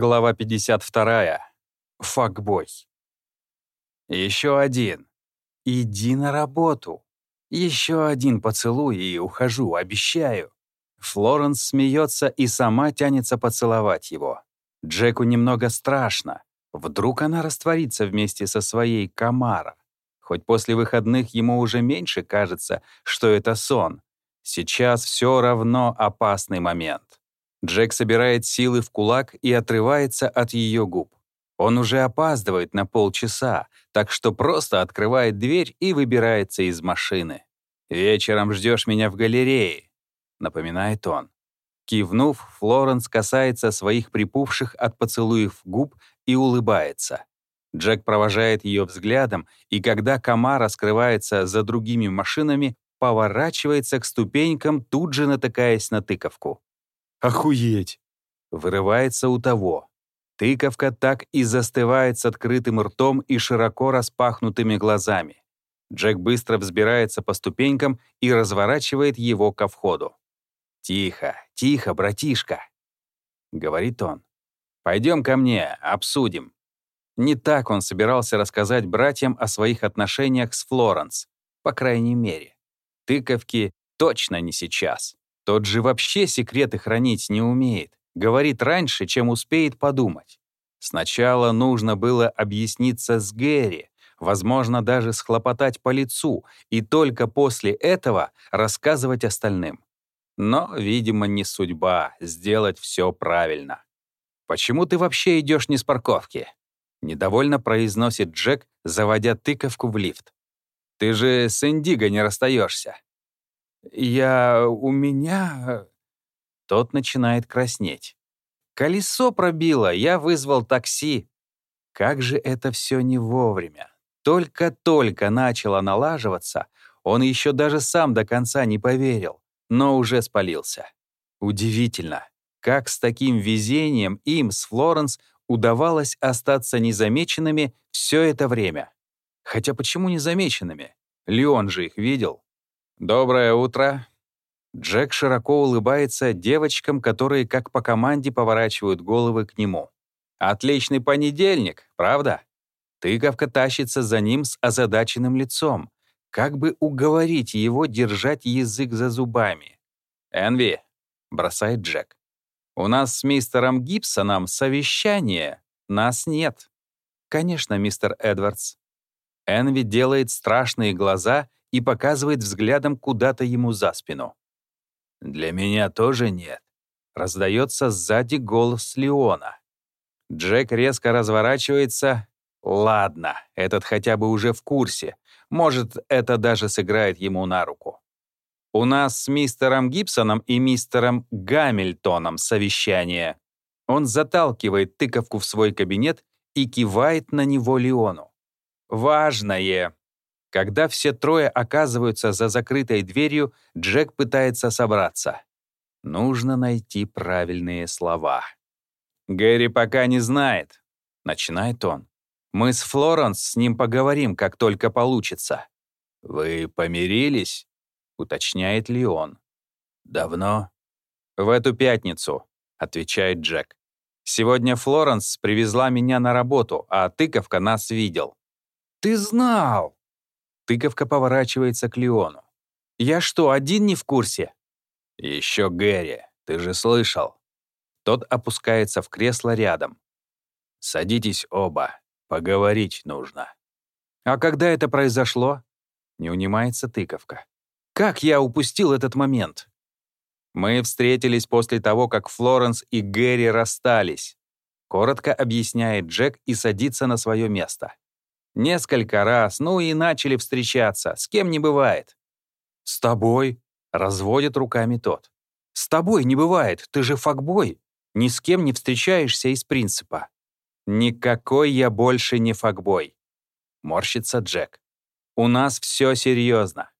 Глава 52. Факбой. Еще один. Иди на работу. Еще один поцелуй и ухожу, обещаю. Флоренс смеется и сама тянется поцеловать его. Джеку немного страшно. Вдруг она растворится вместе со своей Камара. Хоть после выходных ему уже меньше кажется, что это сон. Сейчас все равно опасный момент. Джек собирает силы в кулак и отрывается от ее губ. Он уже опаздывает на полчаса, так что просто открывает дверь и выбирается из машины. «Вечером ждешь меня в галерее», — напоминает он. Кивнув, Флоренс касается своих припухших от поцелуев губ и улыбается. Джек провожает ее взглядом, и когда Камара скрывается за другими машинами, поворачивается к ступенькам, тут же натыкаясь на тыковку. Охуеть! Вырывается у того. Тыковка так и застывает с открытым ртом и широко распахнутыми глазами. Джек быстро взбирается по ступенькам и разворачивает его ко входу. «Тихо, тихо, братишка», — говорит он. «Пойдем ко мне, обсудим». Не так он собирался рассказать братьям о своих отношениях с Флоренс, по крайней мере. Тыковки точно не сейчас. Тот же вообще секреты хранить не умеет. Говорит раньше, чем успеет подумать. Сначала нужно было объясниться с Гэри, возможно, даже схлопотать по лицу, и только после этого рассказывать остальным. Но, видимо, не судьба сделать все правильно. «Почему ты вообще идешь не с парковки?» Недовольно произносит Джек, заводя тыковку в лифт. «Ты же с Индиго не расстаешься. «Я... у меня...» Тот начинает краснеть. «Колесо пробило, я вызвал такси». Как же это все не вовремя. Только-только начало налаживаться, он еще даже сам до конца не поверил, но уже спалился. Удивительно, как с таким везением им с Флоренс удавалось остаться незамеченными все это время. Хотя почему незамеченными? Леон же их видел. «Доброе утро». Джек широко улыбается девочкам, которые как по команде поворачивают головы к нему. «Отличный понедельник, правда?» Тыковка тащится за ним с озадаченным лицом. Как бы уговорить его держать язык за зубами? «Энви», — бросает Джек, — «у нас с мистером Гибсоном совещание. Нас нет». «Конечно, мистер Эдвардс». Энви делает страшные глаза и показывает взглядом куда-то ему за спину. «Для меня тоже нет», — раздается сзади голос Леона. Джек резко разворачивается. «Ладно, этот хотя бы уже в курсе. Может, это даже сыграет ему на руку. У нас с мистером Гибсоном и мистером Гамильтоном совещание». Он заталкивает тыковку в свой кабинет и кивает на него Леону. «Важное. Когда все трое оказываются за закрытой дверью, Джек пытается собраться. Нужно найти правильные слова. «Гэри пока не знает», — начинает он. «Мы с Флоренс с ним поговорим, как только получится». «Вы помирились?» — уточняет Леон. «Давно?» «В эту пятницу», — отвечает Джек. «Сегодня Флоренс привезла меня на работу, а тыковка нас видел». «Ты знал!» Тыковка поворачивается к Леону. «Я что, один не в курсе?» «Еще Гэри, ты же слышал». Тот опускается в кресло рядом. «Садитесь оба, поговорить нужно». «А когда это произошло?» Не унимается тыковка. «Как я упустил этот момент?» «Мы встретились после того, как Флоренс и Гэри расстались», коротко объясняет Джек и садится на свое место. Несколько раз, ну и начали встречаться. С кем не бывает. «С тобой?» — разводит руками тот. «С тобой не бывает, ты же факбой. Ни с кем не встречаешься из принципа». «Никакой я больше не факбой», — морщится Джек. «У нас все серьезно».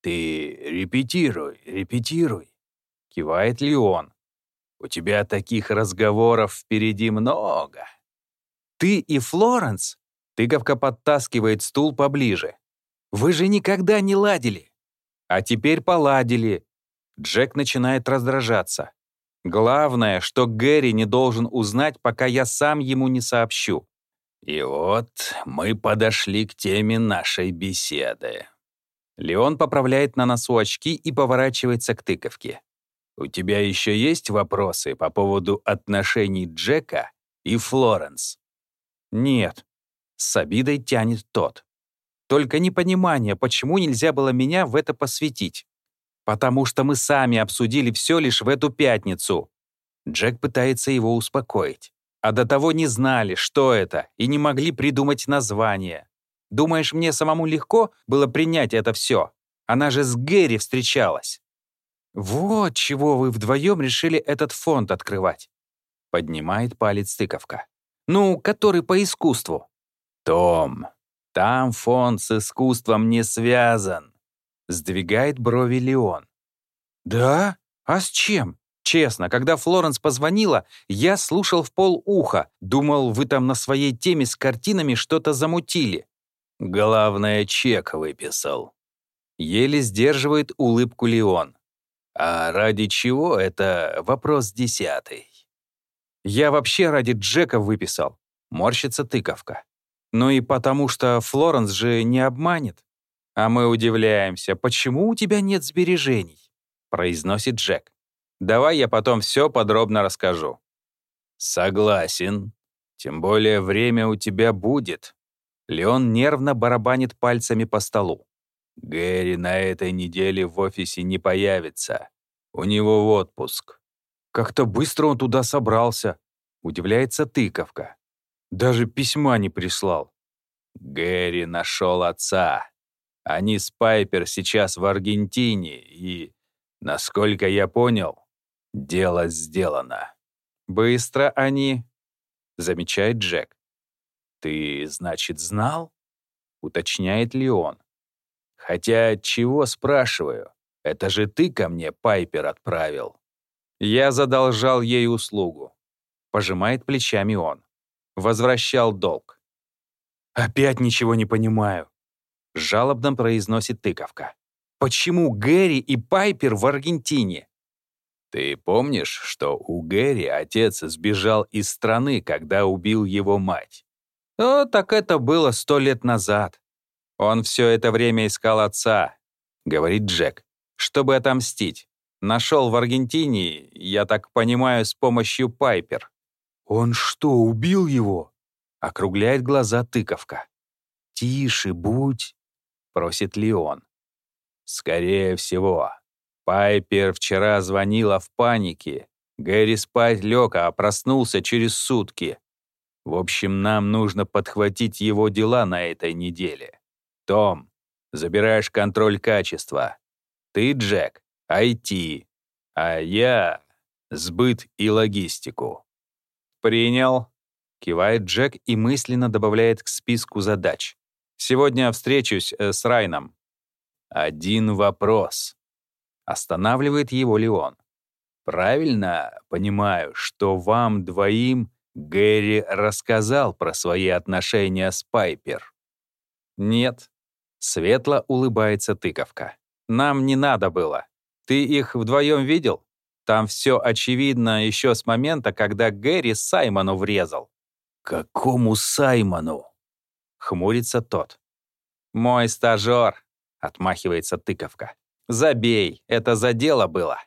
«Ты репетируй, репетируй», — кивает Леон. «У тебя таких разговоров впереди много». «Ты и Флоренс?» Тыковка подтаскивает стул поближе. «Вы же никогда не ладили!» «А теперь поладили!» Джек начинает раздражаться. Главное, что Гэри не должен узнать, пока я сам ему не сообщу. И вот мы подошли к теме нашей беседы. Леон поправляет на носу очки и поворачивается к тыковке. «У тебя еще есть вопросы по поводу отношений Джека и Флоренс?» «Нет», — с обидой тянет тот. «Только непонимание, почему нельзя было меня в это посвятить. Потому что мы сами обсудили все лишь в эту пятницу». Джек пытается его успокоить. А до того не знали, что это, и не могли придумать название. Думаешь, мне самому легко было принять это все? Она же с Гэри встречалась. Вот чего вы вдвоем решили этот фонд открывать. Поднимает палец тыковка. Ну, который по искусству. Том, там фонд с искусством не связан. Сдвигает брови Леон. Да? А с чем? Честно, когда Флоренс позвонила, я слушал в пол уха, думал, вы там на своей теме с картинами что-то замутили. Главное, чек выписал. Еле сдерживает улыбку Леон. А ради чего — это вопрос десятый. Я вообще ради Джека выписал. Морщится тыковка. Ну и потому что Флоренс же не обманет. А мы удивляемся, почему у тебя нет сбережений? Произносит Джек. Давай я потом все подробно расскажу. Согласен. Тем более время у тебя будет. Леон нервно барабанит пальцами по столу. Гэри на этой неделе в офисе не появится. У него отпуск. Как-то быстро он туда собрался. Удивляется тыковка. Даже письма не прислал. Гэри нашел отца. Они с Пайпер сейчас в Аргентине, и, насколько я понял, дело сделано. Быстро они, замечает Джек. «Ты, значит, знал?» — уточняет Леон. «Хотя чего спрашиваю? Это же ты ко мне Пайпер отправил». «Я задолжал ей услугу», — пожимает плечами он. Возвращал долг. «Опять ничего не понимаю», — жалобно произносит тыковка. «Почему Гэри и Пайпер в Аргентине?» «Ты помнишь, что у Гэри отец сбежал из страны, когда убил его мать? О, так это было сто лет назад. Он все это время искал отца, говорит Джек, чтобы отомстить. Нашел в Аргентине, я так понимаю, с помощью Пайпер. Он что, убил его? Округляет глаза тыковка. «Тише будь», — просит Леон. «Скорее всего. Пайпер вчера звонила в панике. Гэри спать лег, а проснулся через сутки. В общем, нам нужно подхватить его дела на этой неделе. Том, забираешь контроль качества. Ты, Джек, IT, а я — сбыт и логистику. «Принял», — кивает Джек и мысленно добавляет к списку задач. «Сегодня встречусь э, с Райном». «Один вопрос», — останавливает его Леон. «Правильно понимаю, что вам двоим Гэри рассказал про свои отношения с Пайпер. Нет. Светло улыбается тыковка. Нам не надо было. Ты их вдвоем видел? Там все очевидно еще с момента, когда Гэри Саймону врезал. «Какому Саймону?» — хмурится тот. «Мой стажер», — отмахивается тыковка. «Забей, это за дело было».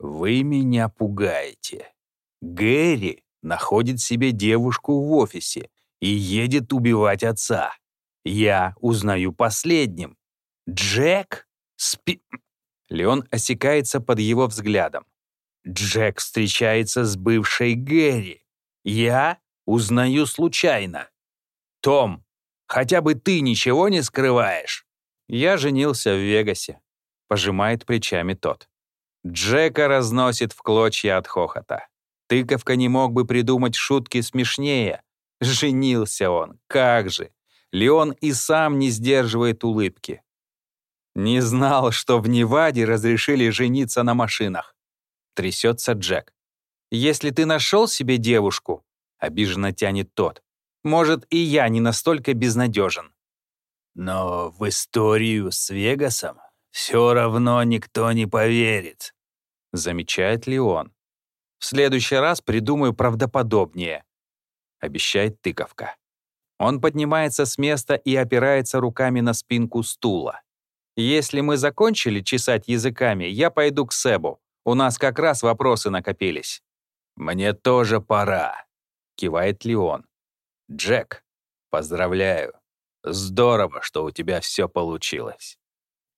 «Вы меня пугаете. Гэри находит себе девушку в офисе и едет убивать отца. Я узнаю последним. Джек спи... Леон осекается под его взглядом. Джек встречается с бывшей Гэри. Я узнаю случайно. Том, хотя бы ты ничего не скрываешь. Я женился в Вегасе. Пожимает плечами тот. Джека разносит в клочья от хохота. Тыковка не мог бы придумать шутки смешнее. Женился он, как же. Леон и сам не сдерживает улыбки. Не знал, что в Неваде разрешили жениться на машинах. Трясется Джек. Если ты нашел себе девушку, обиженно тянет тот, может, и я не настолько безнадежен. Но в историю с Вегасом все равно никто не поверит, замечает Леон. В следующий раз придумаю правдоподобнее», — обещает тыковка. Он поднимается с места и опирается руками на спинку стула. «Если мы закончили чесать языками, я пойду к Себу. У нас как раз вопросы накопились». «Мне тоже пора», — кивает Леон. «Джек, поздравляю. Здорово, что у тебя все получилось».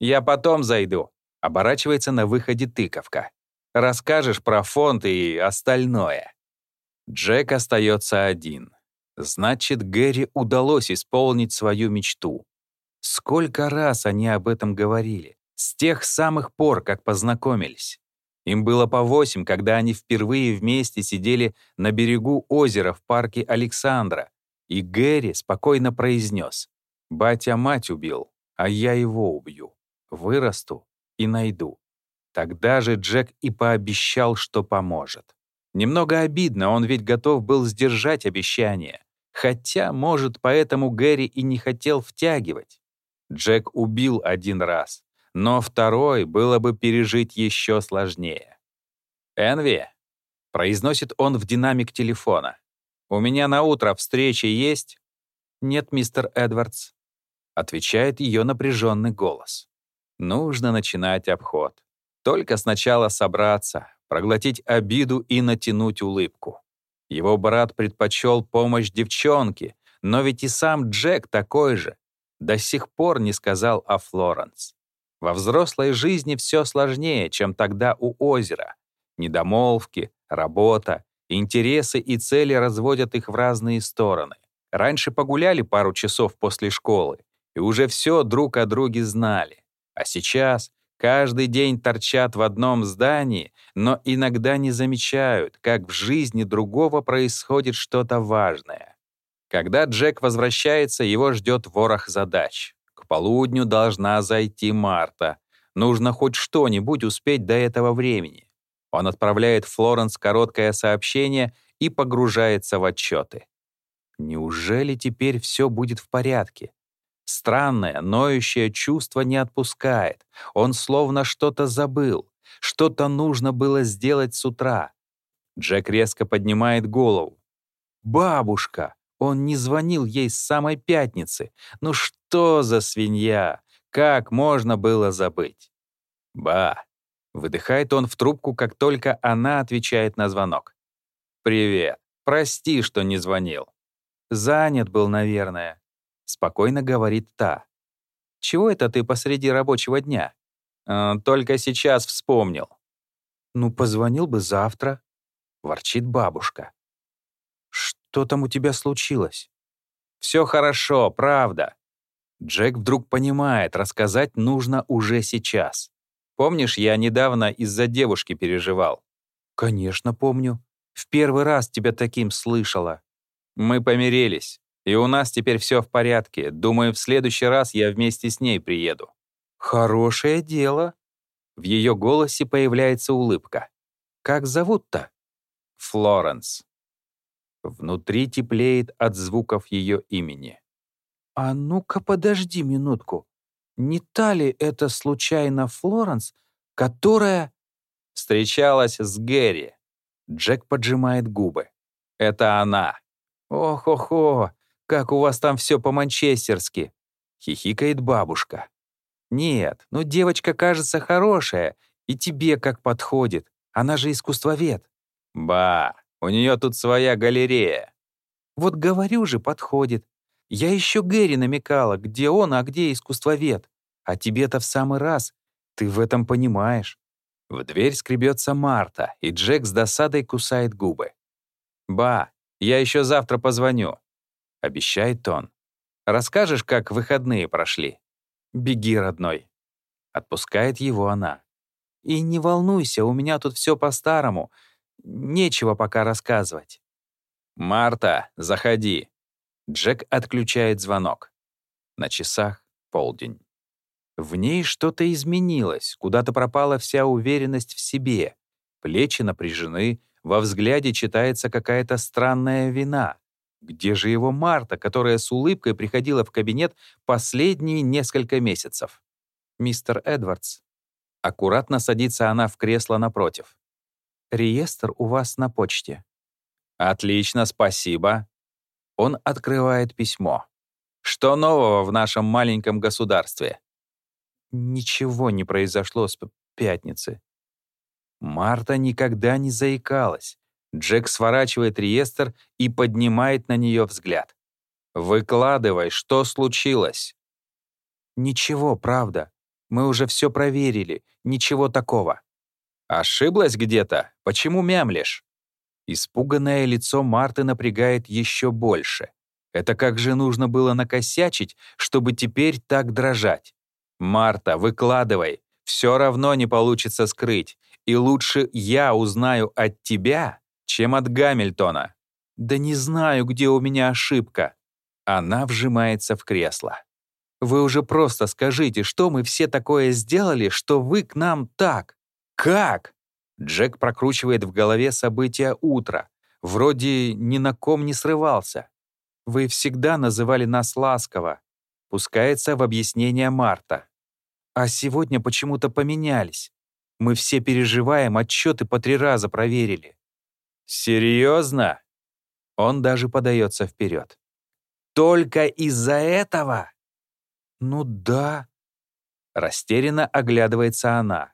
«Я потом зайду», — оборачивается на выходе тыковка. Расскажешь про фонд и остальное». Джек остается один. Значит, Гэри удалось исполнить свою мечту. Сколько раз они об этом говорили, с тех самых пор, как познакомились. Им было по восемь, когда они впервые вместе сидели на берегу озера в парке Александра, и Гэри спокойно произнес, «Батя мать убил, а я его убью. Вырасту и найду». Тогда же Джек и пообещал, что поможет. Немного обидно, он ведь готов был сдержать обещание. Хотя, может, поэтому Гэри и не хотел втягивать. Джек убил один раз, но второй было бы пережить еще сложнее. «Энви», — произносит он в динамик телефона, «у меня на утро встреча есть?» «Нет, мистер Эдвардс», — отвечает ее напряженный голос. Нужно начинать обход. Только сначала собраться, проглотить обиду и натянуть улыбку. Его брат предпочел помощь девчонке, но ведь и сам Джек такой же. До сих пор не сказал о Флоренс. Во взрослой жизни все сложнее, чем тогда у озера. Недомолвки, работа, интересы и цели разводят их в разные стороны. Раньше погуляли пару часов после школы, и уже все друг о друге знали. А сейчас Каждый день торчат в одном здании, но иногда не замечают, как в жизни другого происходит что-то важное. Когда Джек возвращается, его ждет ворох задач. Полудню должна зайти Марта. Нужно хоть что-нибудь успеть до этого времени. Он отправляет Флоренс короткое сообщение и погружается в отчеты. Неужели теперь все будет в порядке? Странное, ноющее чувство не отпускает. Он словно что-то забыл. Что-то нужно было сделать с утра. Джек резко поднимает голову. «Бабушка!» Он не звонил ей с самой пятницы. Ну что за свинья? Как можно было забыть? «Ба!» — выдыхает он в трубку, как только она отвечает на звонок. «Привет. Прости, что не звонил. Занят был, наверное спокойно говорит та. «Чего это ты посреди рабочего дня?» «Э, «Только сейчас вспомнил». «Ну, позвонил бы завтра», — ворчит бабушка. «Что там у тебя случилось?» «Все хорошо, правда». Джек вдруг понимает, рассказать нужно уже сейчас. «Помнишь, я недавно из-за девушки переживал?» «Конечно, помню. В первый раз тебя таким слышала». «Мы помирились. И у нас теперь все в порядке. Думаю, в следующий раз я вместе с ней приеду». «Хорошее дело». В ее голосе появляется улыбка. «Как зовут-то?» «Флоренс». Внутри теплеет от звуков ее имени. «А ну-ка, подожди минутку. Не та ли это случайно Флоренс, которая...» Встречалась с Гэри. Джек поджимает губы. «Это она». «Ох-охо, как у вас там все по-манчестерски!» — хихикает бабушка. «Нет, ну девочка кажется хорошая, и тебе как подходит. Она же искусствовед». «Ба, у нее тут своя галерея». «Вот говорю же, подходит. Я еще Гэри намекала, где он, а где искусствовед. А тебе-то в самый раз. Ты в этом понимаешь». В дверь скребется Марта, и Джек с досадой кусает губы. «Ба, я еще завтра позвоню обещает он. Расскажешь, как выходные прошли? Беги, родной. Отпускает его она. И не волнуйся, у меня тут все по-старому. Нечего пока рассказывать. Марта, заходи. Джек отключает звонок. На часах полдень. В ней что-то изменилось, куда-то пропала вся уверенность в себе. Плечи напряжены, во взгляде читается какая-то странная вина. Где же его Марта, которая с улыбкой приходила в кабинет последние несколько месяцев? «Мистер Эдвардс». Аккуратно садится она в кресло напротив. Реестр у вас на почте. Отлично, спасибо. Он открывает письмо. Что нового в нашем маленьком государстве? Ничего не произошло с пятницы. Марта никогда не заикалась. Джек сворачивает реестр и поднимает на нее взгляд. «Выкладывай, что случилось?» «Ничего, правда. Мы уже все проверили. Ничего такого». «Ошиблась где-то? Почему мямлишь?» Испуганное лицо Марты напрягает еще больше. Это как же нужно было накосячить, чтобы теперь так дрожать? «Марта, выкладывай. Все равно не получится скрыть. И лучше я узнаю от тебя, чем от Гамильтона». «Да не знаю, где у меня ошибка». Она вжимается в кресло. «Вы уже просто скажите, что мы все такое сделали, что вы к нам так? Как?» Джек прокручивает в голове события утра. Вроде ни на ком не срывался. «Вы всегда называли нас ласково», — пускается в объяснение Марта. «А сегодня почему-то поменялись. Мы все переживаем, отчеты по три раза проверили». «Серьезно?» Он даже подается вперед. «Только из-за этого?» «Ну да». Растерянно оглядывается она.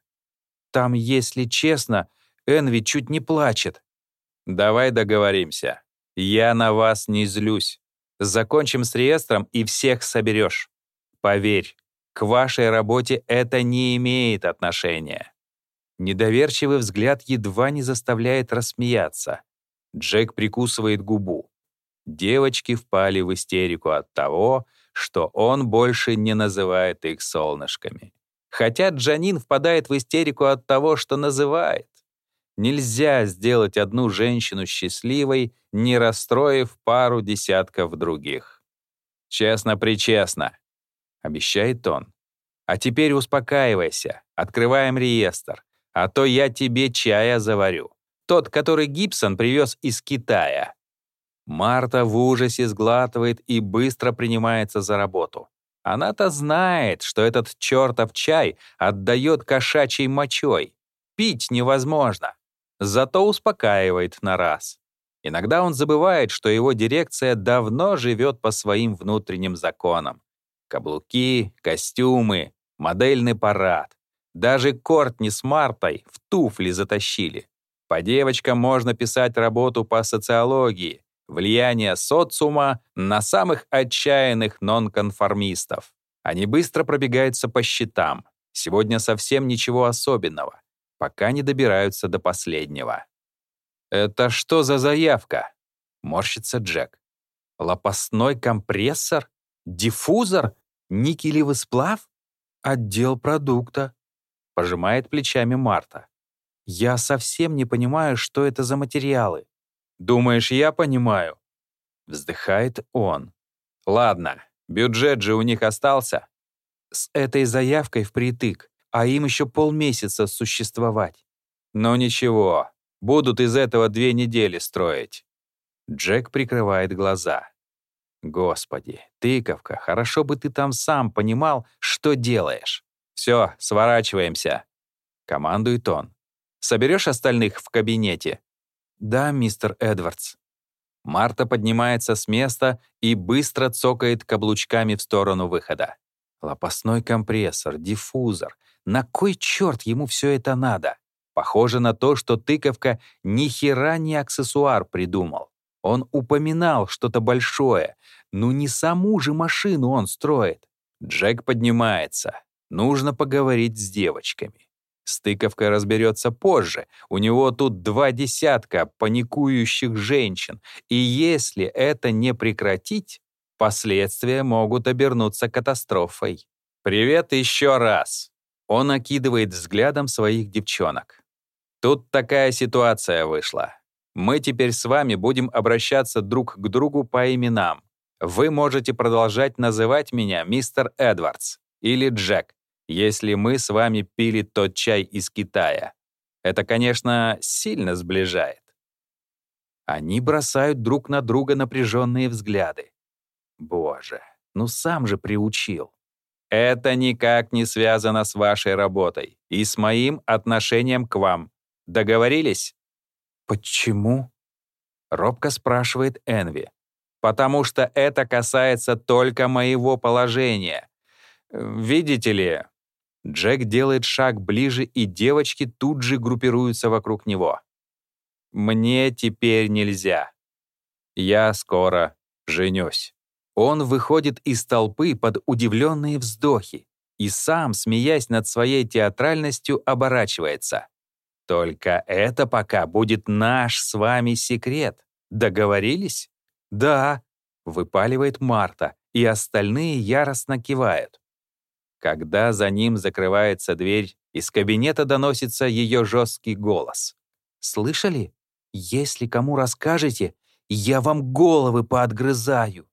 Там, если честно, Энви чуть не плачет. Давай договоримся. Я на вас не злюсь. Закончим с реестром и всех соберешь. Поверь, к вашей работе это не имеет отношения. Недоверчивый взгляд едва не заставляет рассмеяться. Джек прикусывает губу. Девочки впали в истерику от того, что он больше не называет их солнышками. Хотя Джанин впадает в истерику от того, что называет. Нельзя сделать одну женщину счастливой, не расстроив пару десятков других. «Честно-причестно», — обещает он. «А теперь успокаивайся, открываем реестр, а то я тебе чая заварю. Тот, который Гибсон привез из Китая». Марта в ужасе сглатывает и быстро принимается за работу. Она-то знает, что этот чертов чай отдает кошачьей мочой. Пить невозможно. Зато успокаивает на раз. Иногда он забывает, что его дирекция давно живет по своим внутренним законам. Каблуки, костюмы, модельный парад. Даже Кортни с Мартой в туфли затащили. По девочкам можно писать работу по социологии, влияние социума на самых отчаянных нонконформистов. Они быстро пробегаются по счетам. Сегодня совсем ничего особенного, пока не добираются до последнего. «Это что за заявка?» — морщится Джек. «Лопастной компрессор? Диффузор? Никелевый сплав? Отдел продукта?» — пожимает плечами Марта. «Я совсем не понимаю, что это за материалы. Думаешь, я понимаю?» Вздыхает он. «Ладно, бюджет же у них остался?» «С этой заявкой впритык, а им еще полмесяца существовать». «Ну ничего, будут из этого две недели строить». Джек прикрывает глаза. «Господи, тыковка, хорошо бы ты там сам понимал, что делаешь. Все, сворачиваемся», — командует он. «Соберешь остальных в кабинете?» «Да, мистер Эдвардс». Марта поднимается с места и быстро цокает каблучками в сторону выхода. Лопастной компрессор, диффузор. На кой черт ему все это надо? Похоже на то, что тыковка ни хера не аксессуар придумал. Он упоминал что-то большое. Ну не саму же машину он строит. Джек поднимается. Нужно поговорить с девочками. Стыковка разберется позже. У него тут два десятка паникующих женщин. И если это не прекратить, последствия могут обернуться катастрофой. «Привет еще раз!» Он окидывает взглядом своих девчонок. «Тут такая ситуация вышла. Мы теперь с вами будем обращаться друг к другу по именам. Вы можете продолжать называть меня мистер Эдвардс или Джек если мы с вами пили тот чай из Китая. Это, конечно, сильно сближает. Они бросают друг на друга напряженные взгляды. Боже, ну сам же приучил. Это никак не связано с вашей работой и с моим отношением к вам. Договорились? «Почему?» — робко спрашивает Энви. «Потому что это касается только моего положения. Видите ли...» Джек делает шаг ближе, и девочки тут же группируются вокруг него. «Мне теперь нельзя. Я скоро женюсь». Он выходит из толпы под удивленные вздохи и сам, смеясь над своей театральностью, оборачивается. «Только это пока будет наш с вами секрет. Договорились?» «Да», — выпаливает Марта, и остальные яростно кивают. Когда за ним закрывается дверь, из кабинета доносится ее жесткий голос. «Слышали? Если кому расскажете, я вам головы поотгрызаю».